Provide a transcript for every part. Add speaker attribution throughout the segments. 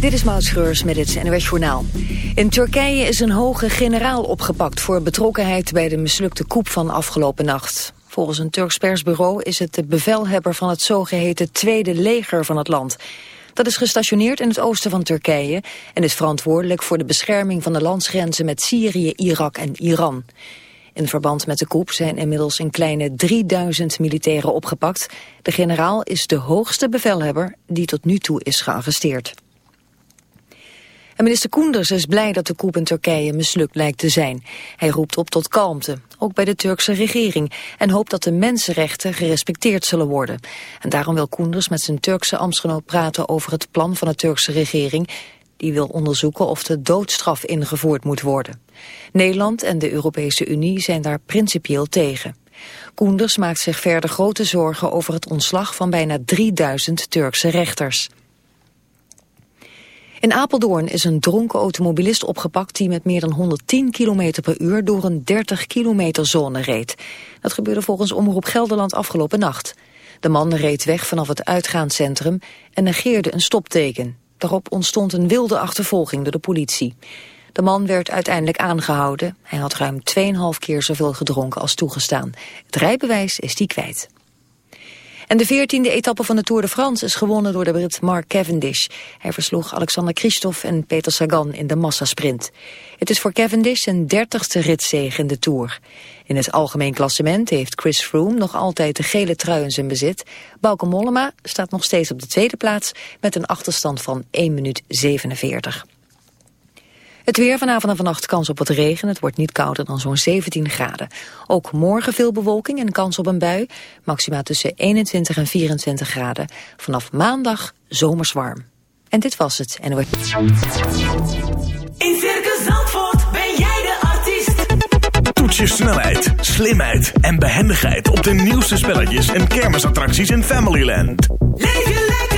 Speaker 1: Dit is Maud Schreurs met het NOS Journaal. In Turkije is een hoge generaal opgepakt voor betrokkenheid bij de mislukte coup van afgelopen nacht. Volgens een Turks persbureau is het de bevelhebber van het zogeheten tweede leger van het land. Dat is gestationeerd in het oosten van Turkije en is verantwoordelijk voor de bescherming van de landsgrenzen met Syrië, Irak en Iran. In verband met de coup zijn inmiddels een kleine 3000 militairen opgepakt. De generaal is de hoogste bevelhebber die tot nu toe is gearresteerd. En minister Koenders is blij dat de coup in Turkije mislukt lijkt te zijn. Hij roept op tot kalmte, ook bij de Turkse regering, en hoopt dat de mensenrechten gerespecteerd zullen worden. En daarom wil Koenders met zijn Turkse ambtsgenoot praten over het plan van de Turkse regering. Die wil onderzoeken of de doodstraf ingevoerd moet worden. Nederland en de Europese Unie zijn daar principieel tegen. Koenders maakt zich verder grote zorgen over het ontslag van bijna 3000 Turkse rechters. In Apeldoorn is een dronken automobilist opgepakt die met meer dan 110 km per uur door een 30 kilometer zone reed. Dat gebeurde volgens Omroep Gelderland afgelopen nacht. De man reed weg vanaf het uitgaanscentrum en negeerde een stopteken. Daarop ontstond een wilde achtervolging door de politie. De man werd uiteindelijk aangehouden. Hij had ruim 2,5 keer zoveel gedronken als toegestaan. Het rijbewijs is die kwijt. En de veertiende etappe van de Tour de France is gewonnen door de Brit Mark Cavendish. Hij versloeg Alexander Christophe en Peter Sagan in de massasprint. Het is voor Cavendish zijn dertigste ritzege in de Tour. In het algemeen klassement heeft Chris Froome nog altijd de gele trui in zijn bezit. Bauke Mollema staat nog steeds op de tweede plaats met een achterstand van 1 minuut 47. Het weer vanavond en vannacht kans op wat regen. Het wordt niet kouder dan zo'n 17 graden. Ook morgen veel bewolking en kans op een bui. Maxima tussen 21 en 24 graden. Vanaf maandag zomers warm. En dit was het. En wordt...
Speaker 2: In Circus Zandvoort ben jij de artiest.
Speaker 3: Toets je snelheid, slimheid en behendigheid op de nieuwste spelletjes en kermisattracties in Familyland.
Speaker 2: Leef je lekker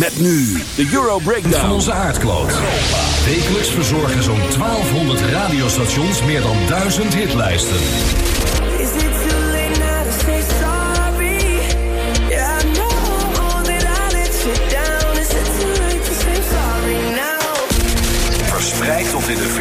Speaker 4: Met nu de Euro Breakdown.
Speaker 5: Van onze aardkloot. Wekelijks verzorgen zo'n 1200 radiostations meer dan 1000 hitlijsten.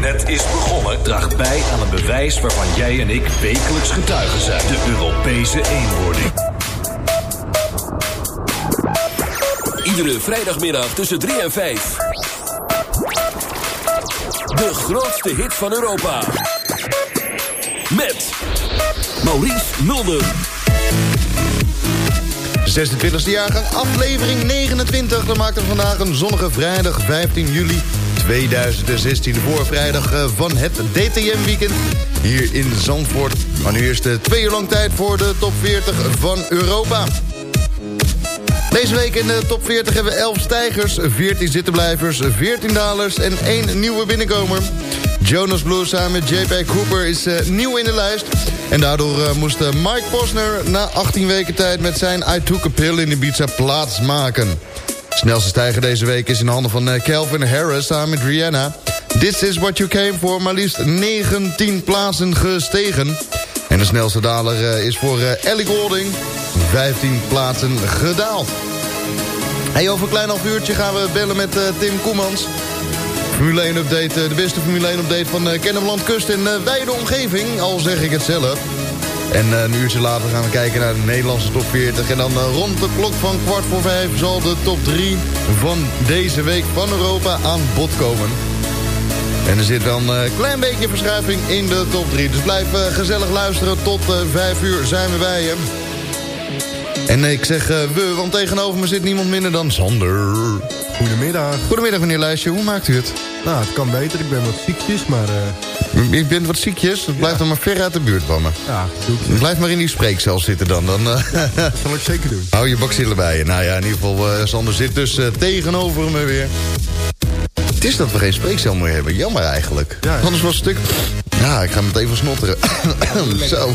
Speaker 5: net is begonnen, draagt bij aan een bewijs waarvan jij en ik wekelijks getuigen zijn: de Europese eenwording.
Speaker 4: Iedere vrijdagmiddag tussen 3 en 5. De grootste hit van Europa. Met Maurice Mulder.
Speaker 6: 26e jaargang, aflevering 29. Dan maakt er vandaag een zonnige vrijdag 15 juli 2016. Voor vrijdag eh, van het DTM-weekend hier in Zandvoort. Maar nu eerst de twee uur lang tijd voor de top 40 van Europa. Deze week in de top 40 hebben we 11 stijgers, 14 zittenblijvers, 14 dalers en 1 nieuwe binnenkomer. Jonas Blue samen met JP Cooper is uh, nieuw in de lijst. En daardoor uh, moest Mike Posner na 18 weken tijd met zijn I Took a Pill in Ibiza plaatsmaken. De snelste stijger deze week is in handen van Calvin Harris samen met Rihanna. This is what you came for, maar liefst 19 plaatsen gestegen. En de snelste daler is voor Ellie Golding, 15 plaatsen gedaald. Hey, over een klein half uurtje gaan we bellen met Tim Koemans... Formule 1 update, eh, de beste Formule 1 update van Kennemerland Kust en wijde omgeving, al zeg ik het zelf. En een uurtje later gaan we kijken naar de Nederlandse top 40. En dan rond de klok van kwart voor vijf zal de top 3 van deze week van Europa aan bod komen. En er zit dan een klein beetje verschuiving in de top 3. Dus blijf gezellig luisteren. Tot 5 uur zijn we bij je. En ik zeg we, want tegenover me zit niemand minder dan Sander.
Speaker 7: Goedemiddag.
Speaker 6: Goedemiddag meneer Lijstje, hoe maakt u het?
Speaker 7: Nou, het kan beter. Ik ben wat ziekjes, maar...
Speaker 6: Uh... Ik ben wat ziekjes? Blijf ja. dan maar ver uit de buurt van me.
Speaker 7: Ja, doe ik.
Speaker 6: Blijf maar in die spreekcel zitten dan. dan uh...
Speaker 7: ja, dat zal ik zeker doen.
Speaker 6: Hou je bakzillen bij je. Nou ja, in ieder geval, uh, Sander zit dus tegenover me weer. Het is dat we geen spreekcel meer hebben. Jammer eigenlijk. Ja, Anders was het stuk... Ja, ik ga hem even snotteren. Zo.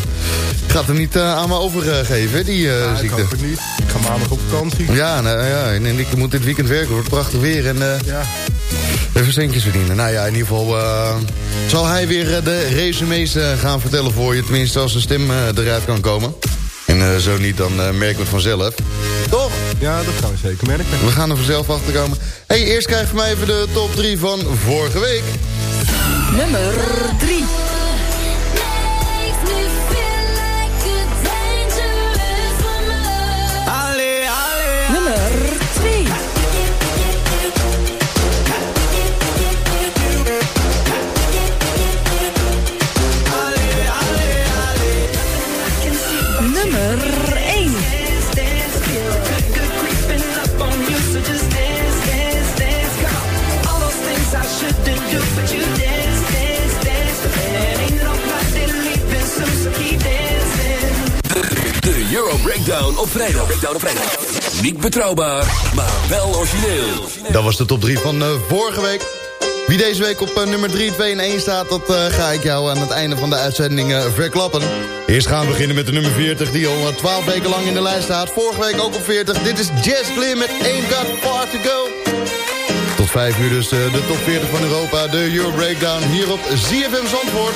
Speaker 6: Ik ga het hem niet uh, aan me overgeven, die uh,
Speaker 7: ja,
Speaker 6: ziekte.
Speaker 7: ik hoop het niet. Ik ga maandag op vakantie.
Speaker 6: Ja, nou, ja en ik moet dit weekend werken. Het wordt prachtig weer. En, uh,
Speaker 7: ja.
Speaker 6: Even centjes verdienen. Nou ja, in ieder geval zal hij weer de resumes gaan vertellen voor je. Tenminste, als de stem eruit kan komen. En zo niet, dan merken we het vanzelf. Toch?
Speaker 7: Ja, dat gaan we zeker merken.
Speaker 6: We gaan er vanzelf achter komen. hey, eerst krijg je mij even de top 3 van vorige week.
Speaker 8: Nummer 3.
Speaker 4: Op vrijdag. Breakdown op vrijdag. Niet betrouwbaar, maar wel origineel.
Speaker 6: Dat was de top 3 van uh, vorige week. Wie deze week op uh, nummer 3, 2 en 1 staat... dat uh, ga ik jou aan het einde van de uitzending verklappen. Eerst gaan we beginnen met de nummer 40... die al 12 weken lang in de lijst staat. Vorige week ook op 40. Dit is Jazz Glim met Ain't Got Far To Go. Tot 5 uur dus de top 40 van Europa. De Euro Breakdown hier op ZFM Zandvoort.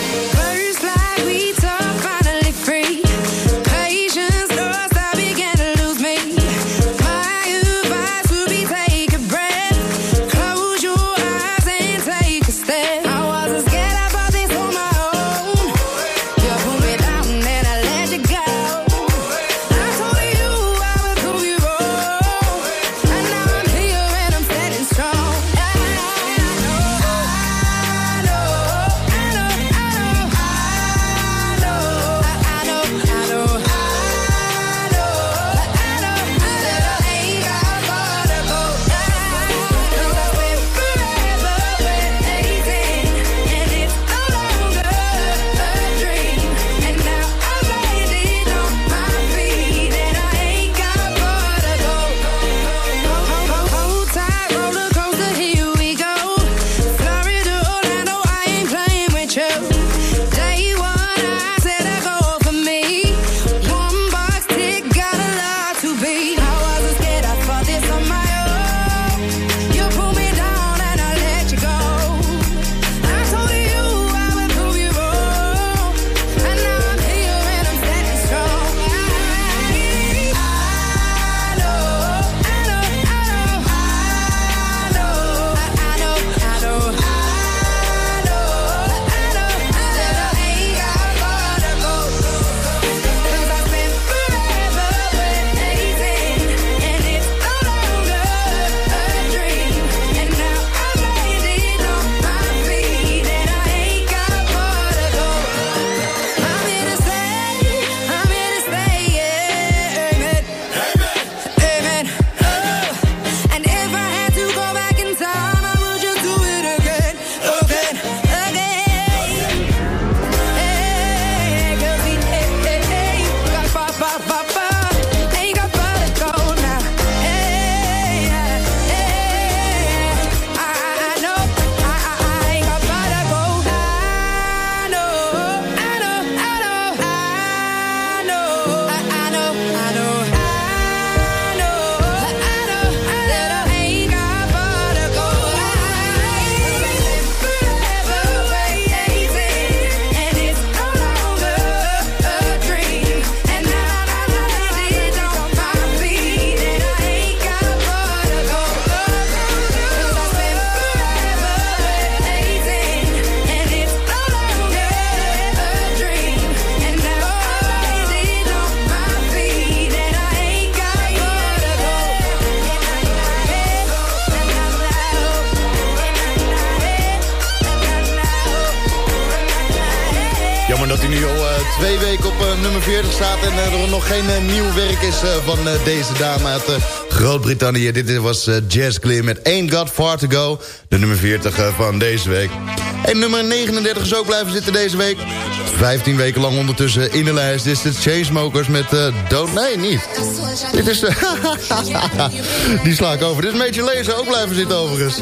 Speaker 9: twee weken op eh, nummer 40 staat... en eh, er nog geen eh, nieuw werk is van deze dame uit Groot-Brittannië. Dit was Jazz Clear met Ain't Got Far To Go. De nummer 40 van deze week. En nummer 39 is ook blijven zitten deze week. 15 weken lang ondertussen in de lijst. Dit is de Chainsmokers met Don't... Nee, niet. Dit is... Die sla ik over. Dit is een beetje lezen, ook blijven zitten overigens.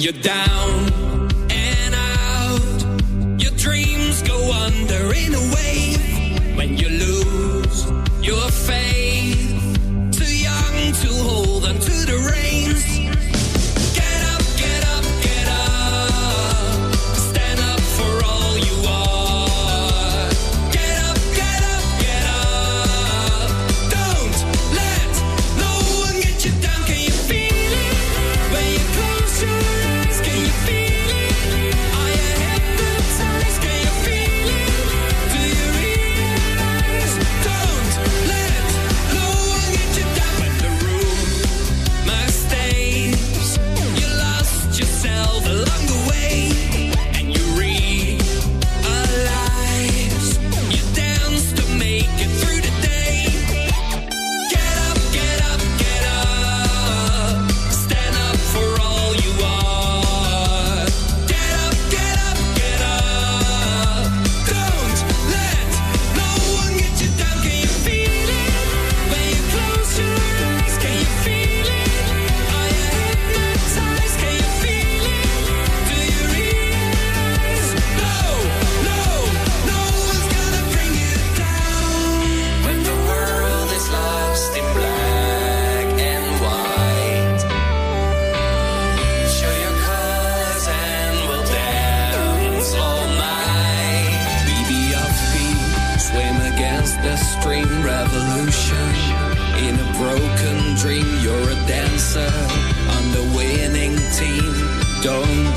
Speaker 10: You're
Speaker 2: down.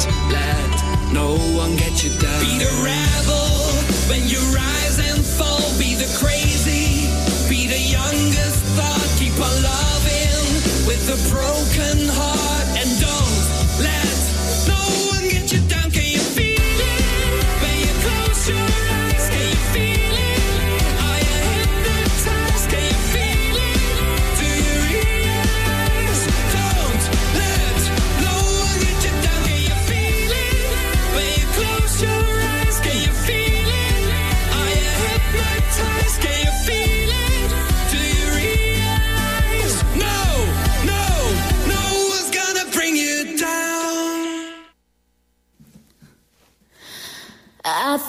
Speaker 2: Let no one get you down. Be the rebel when you rise and fall. Be the crazy, be the youngest thought. Keep on loving with a broken heart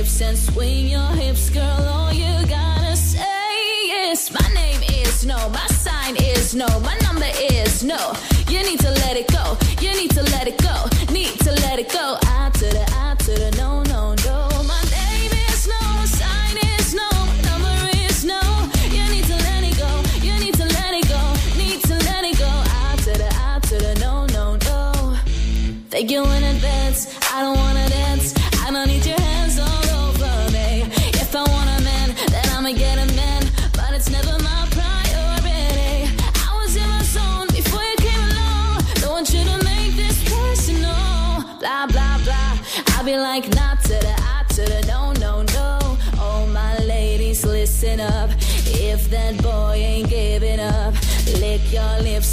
Speaker 11: lips and swing your hips, girl. All you gotta say is my name is no, my sign is no, my number is no. You need to let it go. You need to let it go. Need to let it go. I to the I to the no no no. My name is no, my sign is no, my number is no. You need to let it go. You need to let it go. Need to let it go. I to the I to the no no no. Thank you in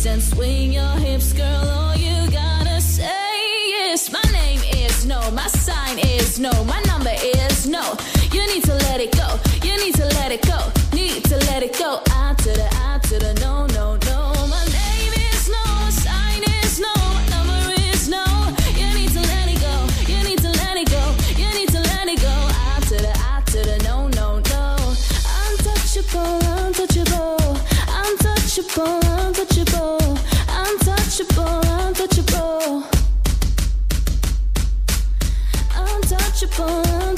Speaker 11: and swing your hips, girl.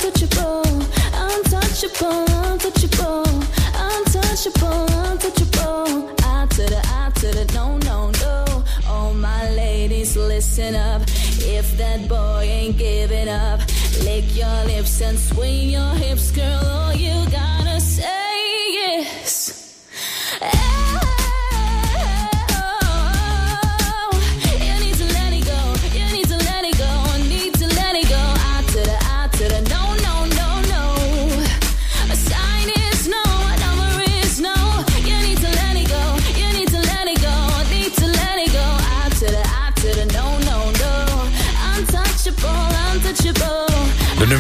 Speaker 11: Untouchable, untouchable, untouchable, untouchable, untouchable. I to the I to the no no no. All my ladies, listen up. If that boy ain't giving up, lick your lips and swing your hips, girl. All you gotta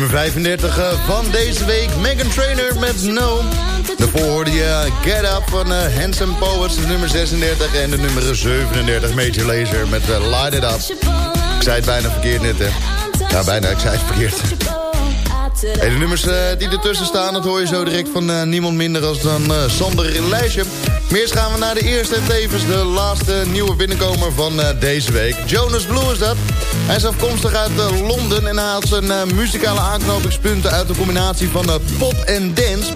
Speaker 6: 35 eh, van deze week, Megan Trainer met No. Daarvoor hoorde je Get Up van eh, Handsome Poets, nummer 36. En de nummer 37, Major Lazer met eh, Light It Up. Ik zei het bijna verkeerd net, hè. Ja, bijna, ik zei het verkeerd. de nummers eh, die ertussen staan, dat hoor je zo direct van niemand minder als dan Sander in Lijstje. Maar eerst gaan we naar de eerste en tevens de laatste nieuwe binnenkomer van eh, deze week. Jonas Blue is dat. Hij is afkomstig uit eh, Londen en haalt zijn eh, muzikale aanknopingspunten uit de combinatie van pop en dance.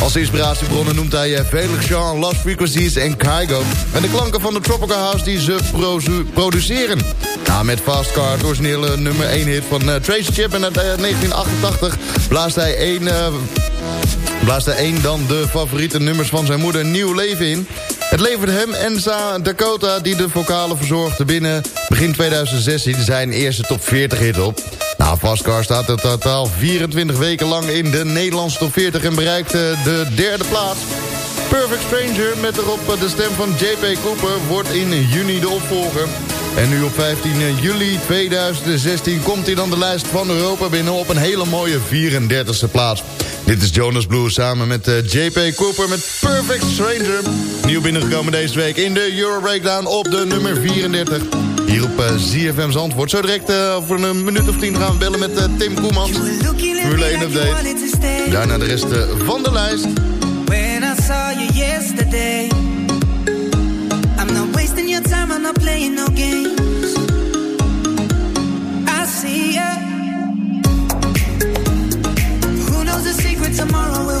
Speaker 6: Als inspiratiebronnen noemt hij Felix Jean, Lost Frequencies en Kygo. En de klanken van de Tropical House die ze produceren. Nou, met Fast Car, het originele nummer 1 hit van Tracy Chapman uit eh, 1988... blaast hij één... blaast hij één dan de favoriete nummers van zijn moeder nieuw leven in. Het levert hem en Dakota, die de vocalen verzorgde binnen begin 2016... zijn eerste top 40 hit op. Nou, Fastcar staat in totaal 24 weken lang in de Nederlandse top 40... en bereikt eh, de derde plaats. Perfect Stranger met erop eh, de stem van JP Cooper wordt in juni de opvolger. En nu op 15 juli 2016 komt hij dan de lijst van Europa binnen op een hele mooie 34e plaats. Dit is Jonas Blue samen met eh, JP Cooper met Perfect Stranger. Nieuw binnengekomen deze week in de Euro Breakdown op de nummer 34. Hier op eh, ZFM Zandvoort. Zo direct eh, voor een minuut of tien gaan we bellen met eh, Tim Koemans. Formule 1 update. Daarna de rest eh, van de lijst.
Speaker 12: When I saw you yesterday, I'm not playing no games. I see ya. Who knows the secret tomorrow will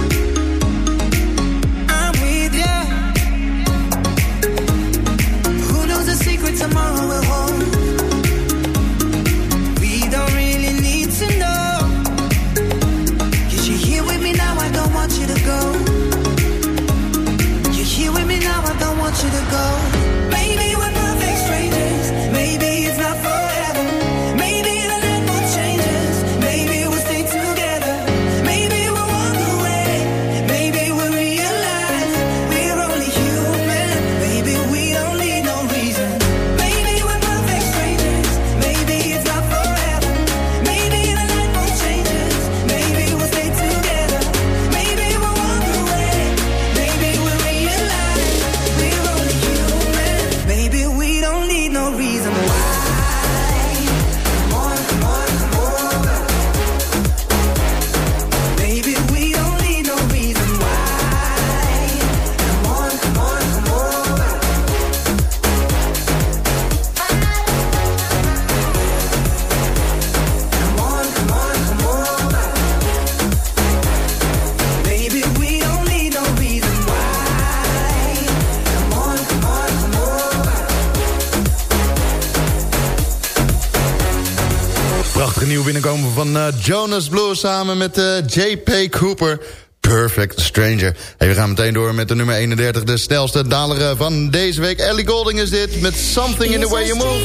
Speaker 6: Van eh, Jonas Blue samen met eh, JP Cooper. Perfect Stranger. Hey, we gaan meteen door met de nummer 31, de snelste daler eh, van deze week. Ellie Golding is dit met Something in the Way You Move.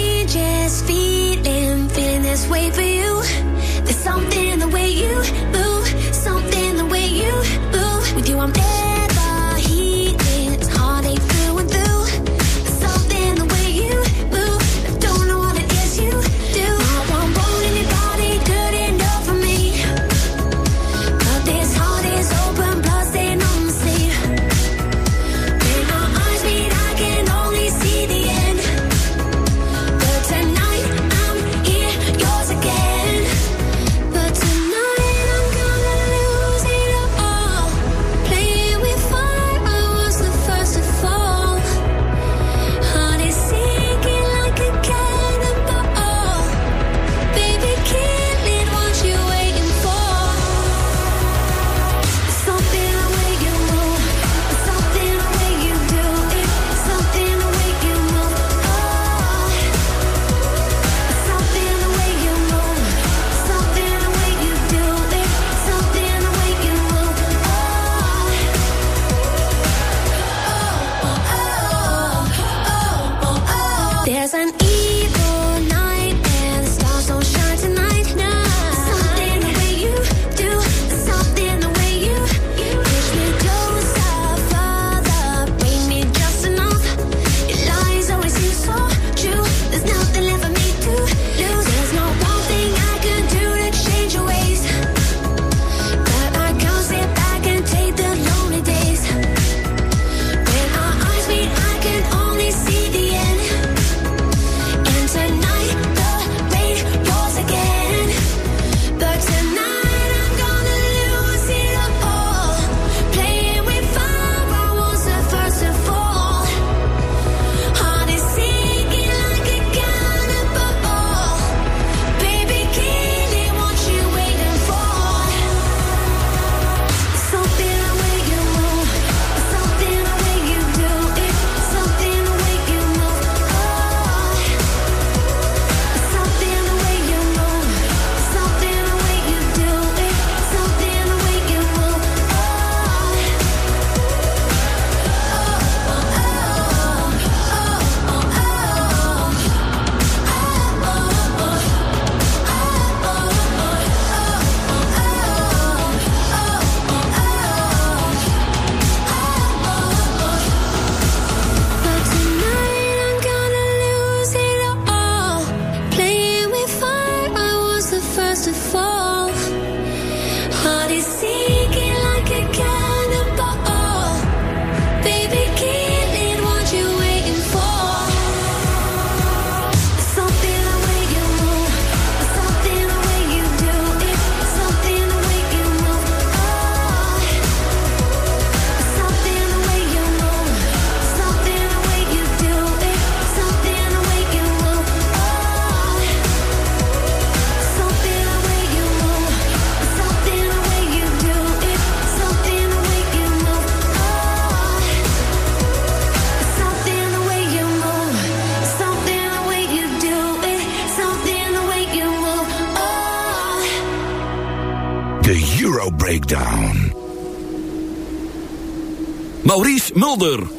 Speaker 13: Zolder.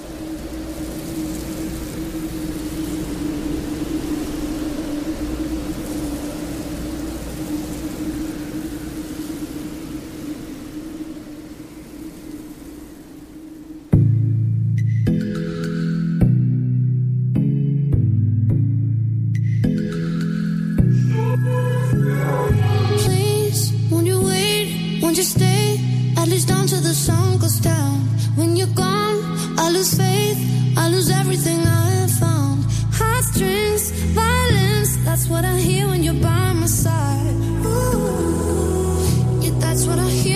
Speaker 13: lose faith, I lose everything I have found. Heartstrings, violence, that's what I hear when you're by my side. Ooh, yeah, that's what I hear.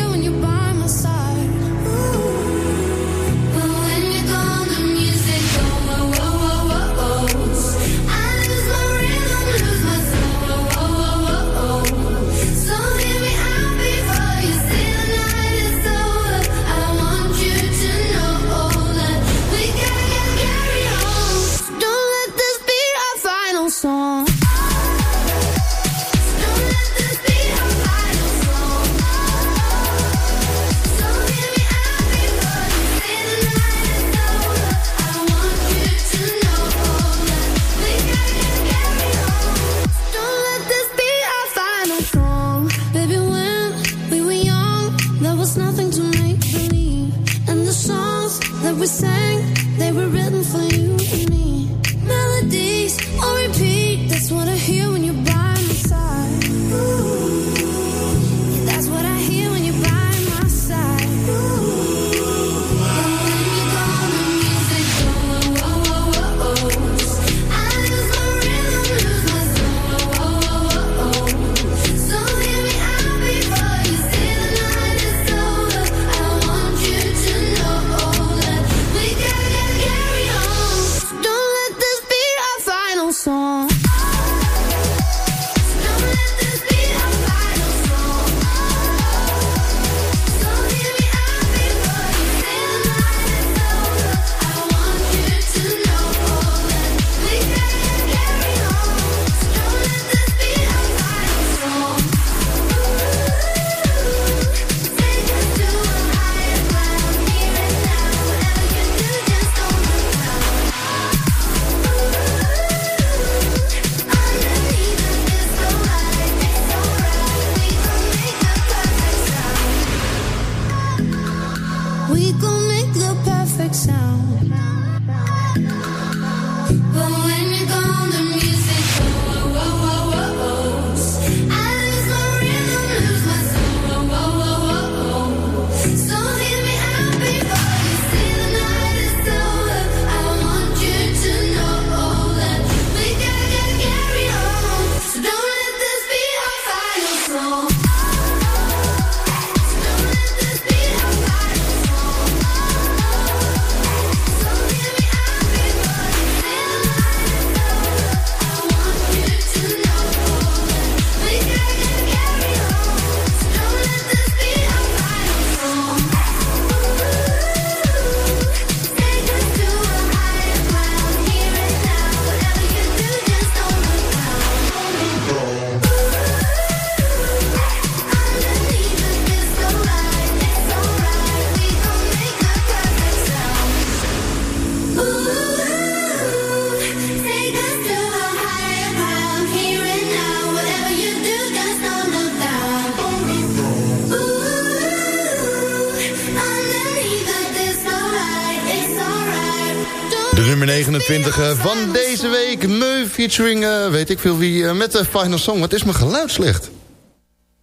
Speaker 6: 20 van deze week. me featuring, eh, weet ik veel wie, eh, met de final song. Wat is mijn geluid slecht?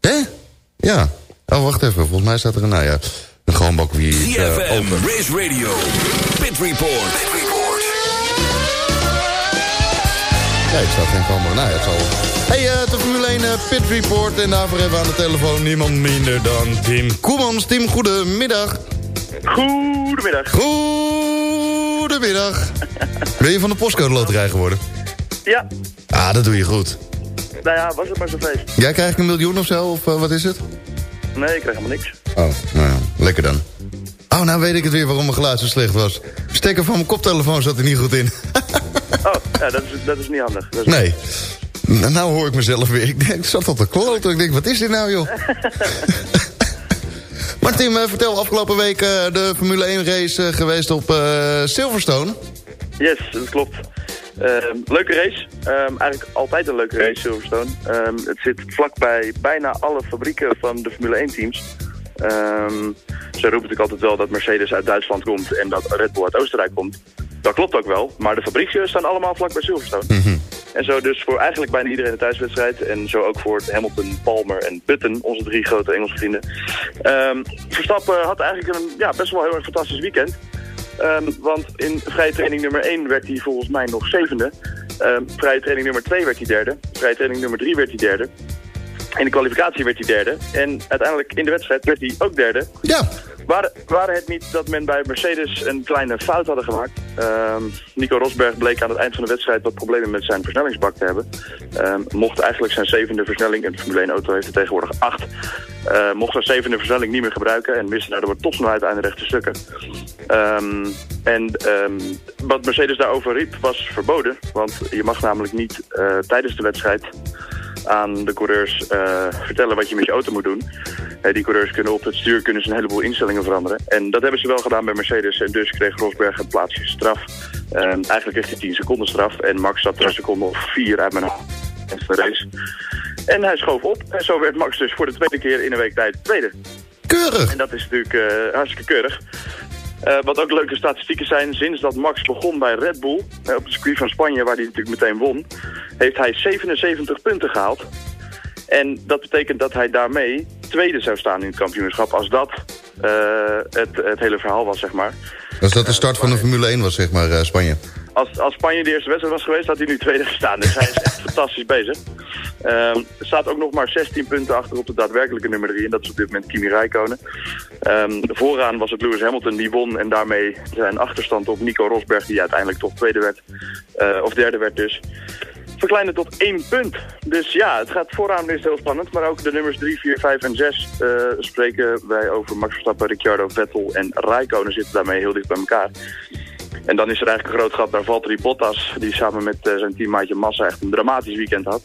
Speaker 6: Hè? Ja. Oh, wacht even. Volgens mij staat er een, nou ja, een bak wie
Speaker 4: uh,
Speaker 6: open.
Speaker 4: Race Radio, Pit Report.
Speaker 6: ja ik sta het staat geen. Nou ja, het zal... Hey, uh, de Formule 1 Pit Report. En daarvoor hebben we aan de telefoon niemand minder dan Tim Koemans. Tim, goedemiddag.
Speaker 14: Goedemiddag.
Speaker 6: Goedemiddag. Goedemiddag. Ben je van de postcode loterij geworden?
Speaker 14: Ja.
Speaker 6: Ah, dat doe je goed.
Speaker 14: Nou ja, was het maar zo feest.
Speaker 6: Jij krijgt een miljoen of zo, of eh, wat is het?
Speaker 14: Nee, ik krijg helemaal niks.
Speaker 6: Oh, nou ja, lekker dan. Oh, nou weet ik het weer waarom mijn geluid zo slecht was. Stekker van mijn koptelefoon zat er niet goed in.
Speaker 14: oh, ja, dat is, dat is niet handig.
Speaker 6: Nee. Nou, hoor ik mezelf weer. Ik, denk, zat al te kloten. Ik denk, wat is dit nou, joh? Maar Tim, eh, vertel, afgelopen week eh, de Formule 1 race eh, geweest op Silverstone.
Speaker 14: Yes, dat klopt. Ehm, leuke race. Ehm, eigenlijk altijd een leuke race, Silverstone. Ehm, het zit vlakbij bijna alle fabrieken van de Formule 1 teams. Ehm, ze roepen natuurlijk altijd wel dat Mercedes uit Duitsland komt en dat Red Bull uit Oostenrijk komt. Dat klopt ook wel, maar de fabrieken staan allemaal vlak bij Silverstone. En zo dus voor eigenlijk bijna iedereen een thuiswedstrijd. En zo ook voor Hamilton, Palmer en Button, onze drie grote Engelse vrienden. Ehm, Verstappen had eigenlijk een ja, best wel heel erg fantastisch weekend. Ehm, want in vrije training nummer 1 werd hij volgens mij nog zevende. Ehm, vrije training nummer 2 werd hij derde. Vrije training nummer 3 werd hij derde. In de kwalificatie werd hij derde. En uiteindelijk in de wedstrijd werd hij ook derde.
Speaker 6: Ja.
Speaker 14: Waren, waren het niet dat men bij Mercedes een kleine fout hadden gemaakt? Ehm, Nico Rosberg bleek aan het eind van de wedstrijd wat problemen met zijn versnellingsbak te hebben. Ehm, mocht eigenlijk zijn zevende versnelling, en de Formule 1 auto heeft er tegenwoordig acht, eh, mocht zijn zevende versnelling niet meer gebruiken en miste daardoor topsnelheid aan de rechte stukken. Ehm, en wat Mercedes daarover riep was verboden, want je mag namelijk niet eh, tijdens de wedstrijd aan de coureurs eh, vertellen wat je met je auto moet doen. Eh, die coureurs kunnen op het stuur kunnen ze een heleboel instellingen veranderen. En dat hebben ze wel gedaan bij Mercedes. En dus kreeg Rosberg een plaatsje straf. Eh, eigenlijk kreeg hij 10 seconden straf. En Max zat er een seconde of vier uit mijn hand de race. En hij schoof op. En zo werd Max dus voor de tweede keer in een week tijd tweede.
Speaker 6: Keurig!
Speaker 14: En dat is natuurlijk eh, hartstikke keurig. Eh, wat ook leuke statistieken zijn, sinds dat Max begon bij Red Bull, eh, op het circuit van Spanje, waar hij natuurlijk meteen won, heeft hij 77 punten gehaald. En dat betekent dat hij daarmee tweede zou staan in het kampioenschap, als dat eh, het, het hele verhaal was, zeg maar.
Speaker 6: Als dat de start van de Formule 1 was, zeg maar, Spanje.
Speaker 14: Als, als Spanje de eerste wedstrijd was geweest, had hij nu tweede gestaan. Dus hij is echt fantastisch bezig. Ehm, er staat ook nog maar 16 punten achter op de daadwerkelijke nummer 3. En dat is op dit moment Kimi Räikkönen. Ehm, vooraan was het Lewis Hamilton die won. En daarmee zijn achterstand op Nico Rosberg, die uiteindelijk toch tweede werd. eh, of derde werd dus. Verkleinde tot één punt. Dus ja, het gaat vooraan is heel spannend. Maar ook de nummers 3, 4, 5 en 6 eh, spreken wij over Max Verstappen, Ricciardo, Vettel en Räikkönen zitten daarmee heel dicht bij elkaar. En dan is er eigenlijk een groot gat naar Valtteri Bottas, die samen met eh, zijn teammaatje Massa echt een dramatisch weekend had.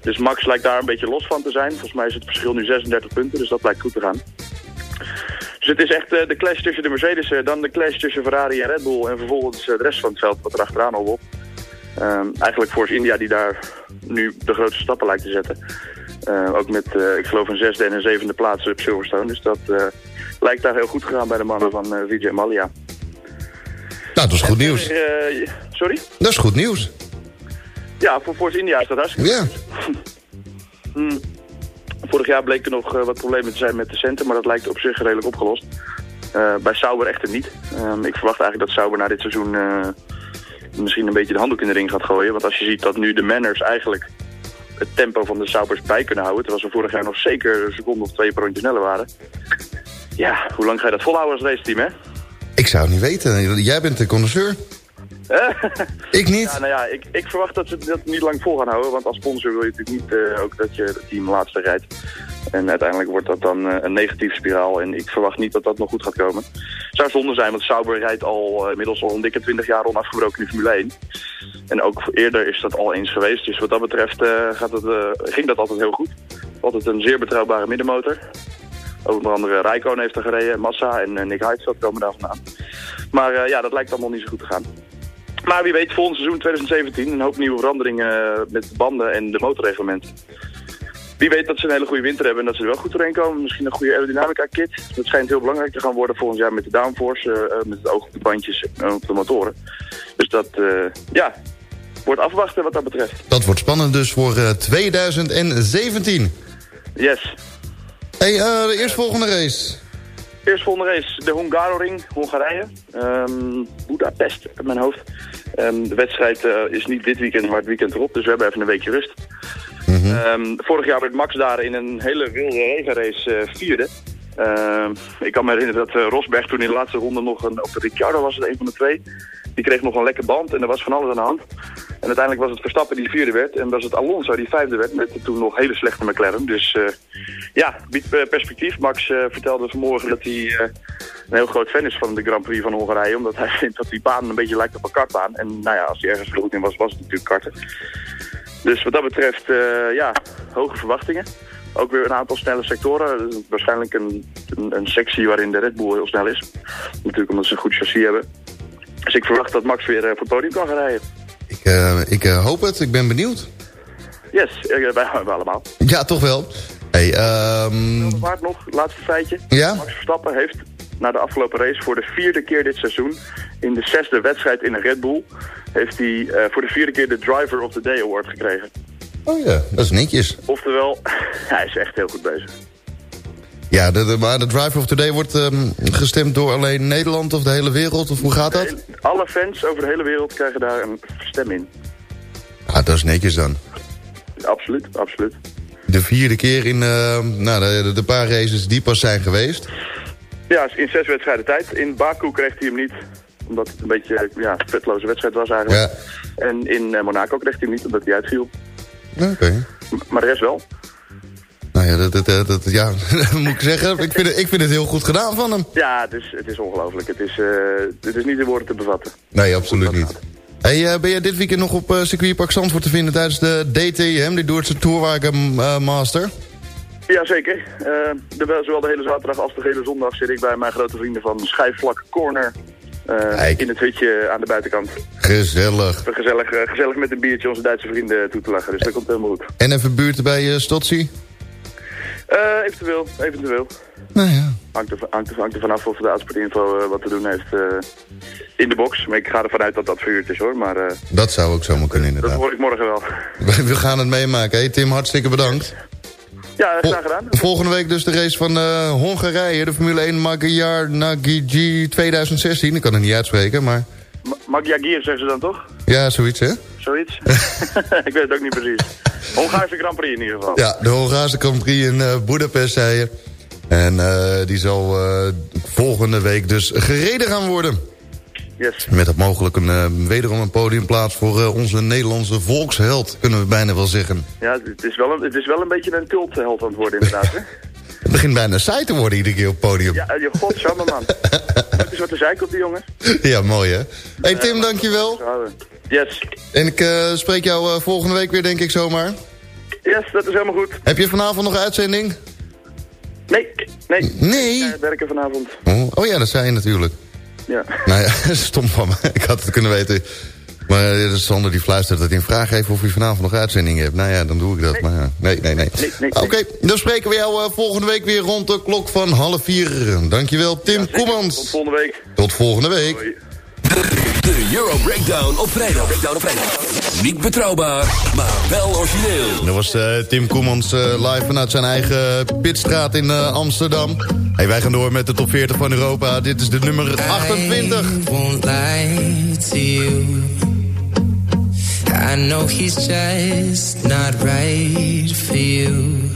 Speaker 14: Dus Max lijkt daar een beetje los van te zijn. Volgens mij is het verschil nu 36 punten, dus dat lijkt goed te gaan. Dus het is echt eh, de clash tussen de Mercedes, eh, dan de clash tussen Ferrari en Red Bull en vervolgens de rest van het veld wat er achteraan al op. Ehm, eigenlijk Force India die daar nu de grootste stappen lijkt te zetten. Ook met, ik geloof, een zesde en een zevende plaats op Silverstone. Dus dat lijkt daar heel goed gegaan bij de mannen van Vijay Malia.
Speaker 6: Nou, dat is goed nieuws.
Speaker 14: Eh, sorry?
Speaker 6: Dat is goed nieuws.
Speaker 14: Ja, voor Force India is dat hartstikke
Speaker 6: Ja.
Speaker 14: Hmm. Vorig jaar bleek er nog eh, wat problemen te zijn met de centen, maar dat lijkt op zich redelijk opgelost. Eh, bij Sauber echter niet. Ehm, ik verwacht eigenlijk dat Sauber na dit seizoen misschien een beetje de handdoek in de ring gaat gooien. Want als je ziet dat nu de Manners eigenlijk het tempo van de Saubers bij kunnen houden, terwijl ze vorig jaar nog zeker een seconde of twee per rondje sneller waren. Ja, hoe lang ga je dat volhouden als raceteam, hè?
Speaker 6: Ik zou het niet weten. Jij bent de connoisseur. Ik niet.
Speaker 14: Ja, nou ja, ik, ik verwacht dat ze dat niet lang vol gaan houden. Want als sponsor wil je natuurlijk niet eh, ook dat je het team laatste rijdt. En uiteindelijk wordt dat dan eh, een negatieve spiraal. En ik verwacht niet dat dat nog goed gaat komen. Zou zonde zijn, want Sauber rijdt al eh, inmiddels al een dikke 20 jaar onafgebroken in de Formule 1. En ook eerder is dat al eens geweest. Dus wat dat betreft gaat het, ging dat altijd heel goed. Altijd een zeer betrouwbare middenmotor. Onder andere Rijkoon heeft er gereden, Massa en eh, Nick Heidfeld komen daar vandaan. Maar eh, ja, dat lijkt allemaal niet zo goed te gaan. Maar wie weet, volgend seizoen 2017 een hoop nieuwe veranderingen eh, met de banden en de motorreglementen. Wie weet dat ze een hele goede winter hebben en dat ze er wel goed doorheen komen. Misschien een goede aerodynamica kit. Dat schijnt heel belangrijk te gaan worden volgend jaar met de downforce, met het oog op de bandjes en op de motoren. Dus dat, ja, wordt afwachten wat dat betreft.
Speaker 6: Dat wordt spannend dus voor eh, 2017.
Speaker 14: Yes.
Speaker 6: Hey, eh, de eerstvolgende race.
Speaker 14: Eerstvolgende race, de Hungaroring, Hongarije. Ehm Budapest, uit mijn hoofd. Ehm, de wedstrijd eh, is niet dit weekend, maar het weekend erop. Dus we hebben even een weekje rust. Ehm, vorig jaar werd Max daar in een hele wilde regenrace eh, vierde. Ik kan me herinneren dat Rosberg toen in de laatste ronde nog een... Of Ricciardo was het, een van de twee. Die kreeg nog een lekke band en er was van alles aan de hand. En uiteindelijk was het Verstappen die vierde werd. En was het Alonso die vijfde werd met toen nog hele slechte McLaren. Dus eh, ja, biedt eh, perspectief. Max eh, vertelde vanmorgen dat hij een heel groot fan is van de Grand Prix van Hongarije. Omdat hij vindt dat die baan een beetje lijkt op een kartbaan. En nou ja, als hij ergens goed in was, was het natuurlijk karten. Dus wat dat betreft, ja, hoge verwachtingen. ook weer een aantal snelle sectoren. Waarschijnlijk een, een sectie waarin de Red Bull heel snel is. Natuurlijk omdat ze een goed chassis hebben. Dus ik verwacht dat Max weer eh, voor het podium kan gaan rijden.
Speaker 6: Ik, eh, ik eh, hoop het, ik ben benieuwd.
Speaker 14: Yes, eh, wij, wij allemaal.
Speaker 6: Ja, toch wel. Hey, ehm,
Speaker 14: Waard nog, laatste feitje.
Speaker 6: Ja?
Speaker 14: Max Verstappen heeft na de afgelopen race voor de vierde keer dit seizoen... in de zesde wedstrijd in een Red Bull... heeft hij voor de vierde keer de Driver of the Day Award gekregen.
Speaker 6: oh ja, dat is netjes.
Speaker 14: Oftewel, hij is echt heel goed bezig.
Speaker 6: Ja, de, de, maar de Driver of Today wordt ehm, gestemd door alleen Nederland of de hele wereld? Of hoe gaat dat?
Speaker 14: Alle fans over de hele wereld krijgen daar een stem in.
Speaker 6: Ah, dat is netjes dan.
Speaker 14: Absoluut, absoluut.
Speaker 6: De vierde keer in ehm, nou, de, de paar races die pas zijn geweest.
Speaker 14: Ja, in zes wedstrijden tijd. In Baku kreeg hij hem niet, omdat het een beetje ja, een vetloze wedstrijd was eigenlijk. En in eh, Monaco kreeg hij hem niet, omdat hij uitviel.
Speaker 6: Oké.
Speaker 14: Maar de rest wel.
Speaker 6: Nou ja, dat, dat, ja, moet ik zeggen. Ik vind, het, ik vind het heel goed gedaan van hem.
Speaker 14: Ja, het is, het is ongelooflijk. Het is, eh, het is niet in woorden te bevatten.
Speaker 6: Nee, absoluut niet. Hey, eh, ben jij dit weekend nog op uh, circuitpark Zandvoort te vinden tijdens de DTM, die Doortse Tourwagen Master?
Speaker 14: Jazeker. Uh, zowel de hele zaterdag als de hele zondag zit ik bij mijn grote vrienden van Schijfvlak Corner. Uh, in het hutje aan de buitenkant.
Speaker 6: Gezellig.
Speaker 14: Gezellig, gezellig met een biertje onze Duitse vrienden toe te lachen. Dus dat komt helemaal goed.
Speaker 6: En even buurt bij uh, Stotsi?
Speaker 14: Uh, eventueel, eventueel.
Speaker 6: Nou ja.
Speaker 14: Hangt er, hangt er, hangt er vanaf of de Autosportinfo uh, wat te doen heeft uh, in de box. Maar ik ga ervan uit dat dat verhuurd is hoor. Maar,
Speaker 6: dat zou ook zomaar kunnen inderdaad.
Speaker 14: Dat hoor ik morgen wel.
Speaker 6: We gaan het meemaken. Hey, Tim, hartstikke bedankt.
Speaker 14: Ja, graag gedaan.
Speaker 6: Volgende week dus de race van Hongarije. De Formule 1 Magyar Nagiji 2016. Ik kan het niet uitspreken, maar...
Speaker 14: Magyagir zeggen ze dan toch?
Speaker 6: Ja, zoiets hè?
Speaker 14: Zoiets? ik weet het ook niet precies. Hongaarse Grand Prix in ieder geval.
Speaker 6: Ja, de Hongaarse Grand Prix in uh, Budapest, zei je. En uh, die zal uh, volgende week dus gereden gaan worden.
Speaker 14: Yes.
Speaker 6: Met het mogelijk een, wederom een podiumplaats voor onze Nederlandse volksheld, kunnen we bijna wel zeggen.
Speaker 14: Ja, het is wel een, het is wel een beetje een cultheld aan het worden inderdaad. Hè?
Speaker 6: het begint bijna saai te worden iedere keer op het podium.
Speaker 14: Ja, je godsamme man. Het is wat de zeik op die jongen.
Speaker 6: Ja, mooi hè. hey, Tim, dankjewel.
Speaker 14: Yes.
Speaker 6: En ik spreek jou volgende week weer, denk ik zomaar.
Speaker 14: Yes, dat is helemaal goed.
Speaker 6: Heb je vanavond nog uitzending?
Speaker 14: Nee, nee.
Speaker 6: Nee?
Speaker 14: Ik werken vanavond.
Speaker 6: Oh, oh, ja, dat zei je natuurlijk.
Speaker 14: Ja.
Speaker 6: Nou ja, stom van me. Ik had het kunnen weten. Maar Sander die fluistert dat hij een vraag heeft of je vanavond nog uitzending hebt. Nou ja, dan doe ik dat. Nee. Maar ja, nee, nee, nee.
Speaker 14: nee, nee
Speaker 6: Oké, okay, dan spreken we jou uh, volgende week weer rond de klok van half vier. Dankjewel, Tim ja, Koemans.
Speaker 14: Tot volgende week.
Speaker 6: Tot volgende week.
Speaker 4: De, de Euro Breakdown op vrijdag. Breakdown op vrijdag. Niet betrouwbaar, maar wel origineel.
Speaker 6: Dat was uh, Tim Koemans uh, live vanuit zijn eigen pitstraat in uh, Amsterdam. Hey, wij gaan door met de top 40 van Europa. Dit is de nummer 28.
Speaker 15: I won't lie to you. I know he's just not right for you.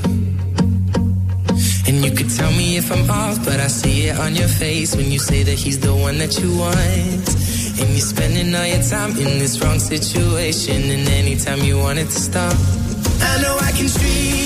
Speaker 15: And you could tell me if I'm off, but I see it on your face when you say that he's the one that you want. And you're spending all your time in this wrong situation, and anytime you want it to stop. I know I can treat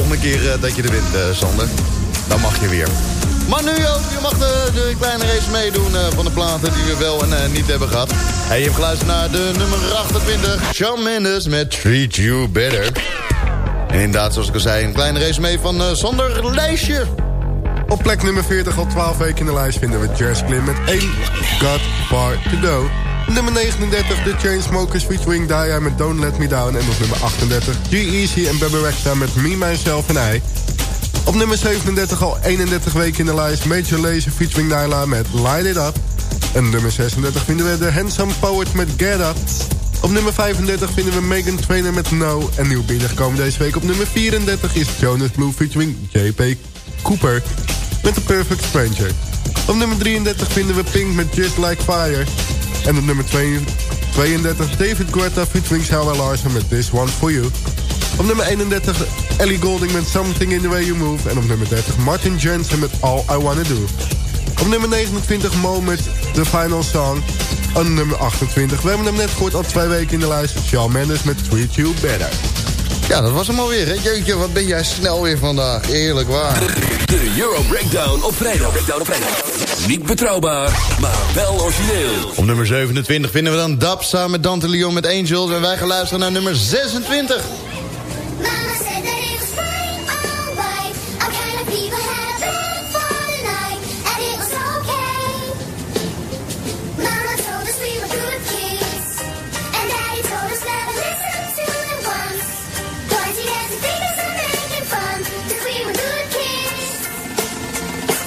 Speaker 6: Volgende keer eh, dat je er wint, eh, Sander. Dan mag je weer. Maar nu ook, je mag de, de kleine race meedoen eh, van de platen die we wel en eh, niet hebben gehad. Hey, je hebt geluisterd naar de nummer 28, Shawn Mendes met Treat You Better. En inderdaad, zoals ik al zei, een kleine race mee van eh, Sander Lijstje.
Speaker 7: Op plek nummer 40, al 12 weken in de lijst, vinden we Jazz Klim met 1 Got Far To Go. Nummer 39, The Chainsmokers featuring Daya met Don't Let Me Down. En op nummer 38, G-Eazy en Bebe Rexha met Me, Myself en I. Op nummer 37, al 31 weken in de lijst, Major Lazer featuring Nyla met Light It Up. En nummer 36 vinden we The Handsome Poet met Get Up. Op nummer 35 vinden we Megan Trainor met No. En nieuw binnengekomen deze week op nummer 34 is Jonas Blue featuring JP Cooper met The Perfect Stranger. Op nummer 33 vinden we Pink met Just Like Fire. En op nummer 32 David Guetta featuring Sarah Larson met This One For You. Op nummer 31 Ellie Golding met Something In The Way You Move. En op nummer 30 Martin Jensen met All I Wanna Do. Op nummer 29 Mo met The Final Song. En nummer 28, we hebben hem net gehoord al twee weken in de lijst. Shawn Mendes met Treat You Better.
Speaker 6: Ja, dat was hem alweer, hè? Jeetje, wat ben jij snel weer vandaag. Eerlijk waar.
Speaker 4: De Euro Breakdown op vrijdag. Breakdown op vrijdag. Niet betrouwbaar, maar wel origineel.
Speaker 6: Op nummer 27 vinden we dan Dab samen met Dante Leon met Angels. En wij gaan luisteren naar nummer 26.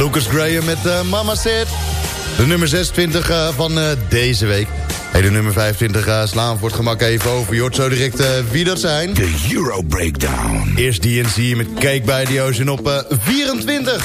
Speaker 6: Lucas Graham met eh, Mama Said. De nummer 26 eh, van eh, deze week. Hey, de nummer 25 slaan voor het gemak even over. Je zo direct wie dat zijn.
Speaker 3: De Euro Breakdown.
Speaker 6: Eerst DNC met Cake bij the en op 24.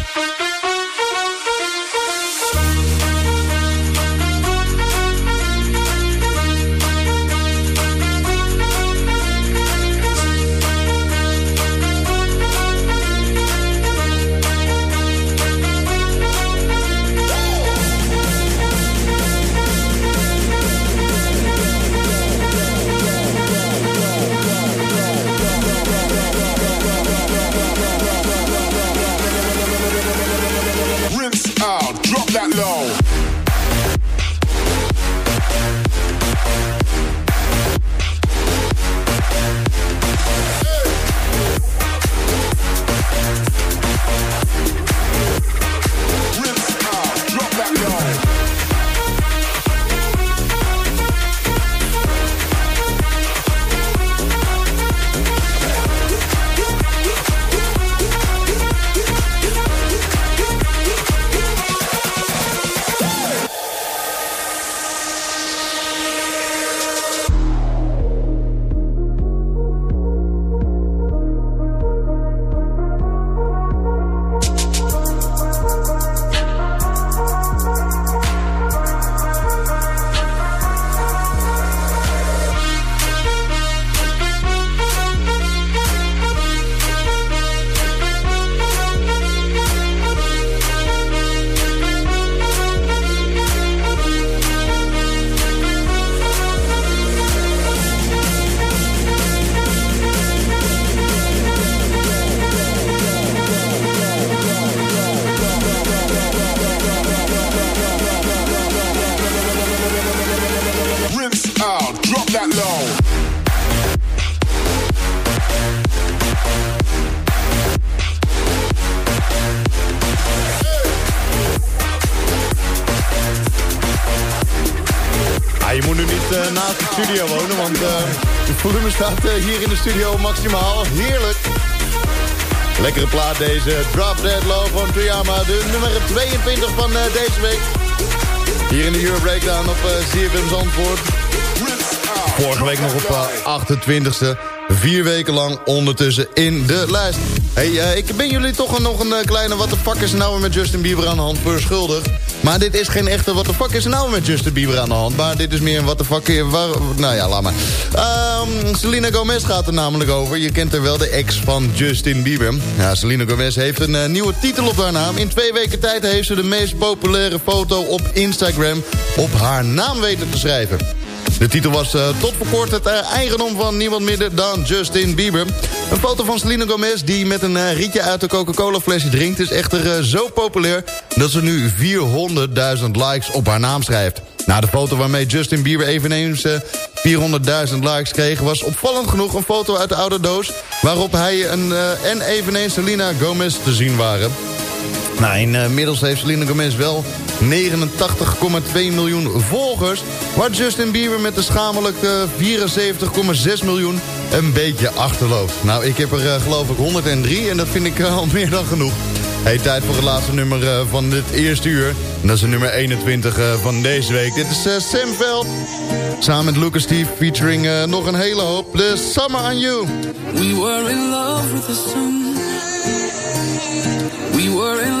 Speaker 6: Studio maximaal. Heerlijk. Lekkere plaat deze. Drop Dead Low van Tuyama, de nummer 22 van uh, deze week. Hier in de Euro Breakdown op uh, ZFM Zandvoort. Vorige week nog op 28e. Vier weken lang ondertussen in de lijst. Hey, ik ben jullie toch nog een kleine what the fuck is nou met Justin Bieber aan de hand verschuldigd. Maar dit is geen echte what the fuck is er nou met Justin Bieber aan de hand. Maar dit is meer een what the fuck... Waar, nou ja, laat maar. Um, Selena Gomez gaat er namelijk over. Je kent er wel, de ex van Justin Bieber. Ja, Selena Gomez heeft een uh, nieuwe titel op haar naam. In twee weken tijd heeft ze de meest populaire foto op Instagram... op haar naam weten te schrijven. De titel was uh, tot voor kort het uh, eigendom van niemand minder dan Justin Bieber. Een foto van Selena Gomez die met een uh, rietje uit de Coca-Cola flesje drinkt... is echter zo populair dat ze nu 400.000 likes op haar naam schrijft. Nou, de foto waarmee Justin Bieber eveneens 400.000 likes kreeg... was opvallend genoeg een foto uit de oude doos... waarop hij een, en eveneens Selena Gomez te zien waren. Nou, inmiddels heeft Selena Gomez wel 89,2 miljoen volgers... waar Justin Bieber met de schamelijke 74,6 miljoen een beetje achterloopt. Nou, ik heb er uh, geloof ik 103 en dat vind ik uh, al meer dan genoeg. Hey, tijd voor het laatste nummer uh, van dit eerste uur. Dat is de nummer 21 van deze week. Dit is Sam Veld. Samen met Lucas Steve featuring nog een hele hoop. The Summer on You.
Speaker 13: We were in love with the sun. We were in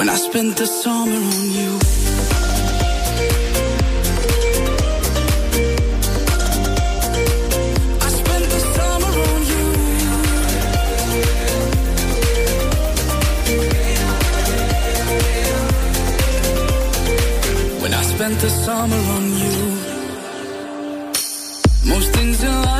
Speaker 13: when I spent the summer on you. I spent the summer on you. When I spent the summer on you. Most things in life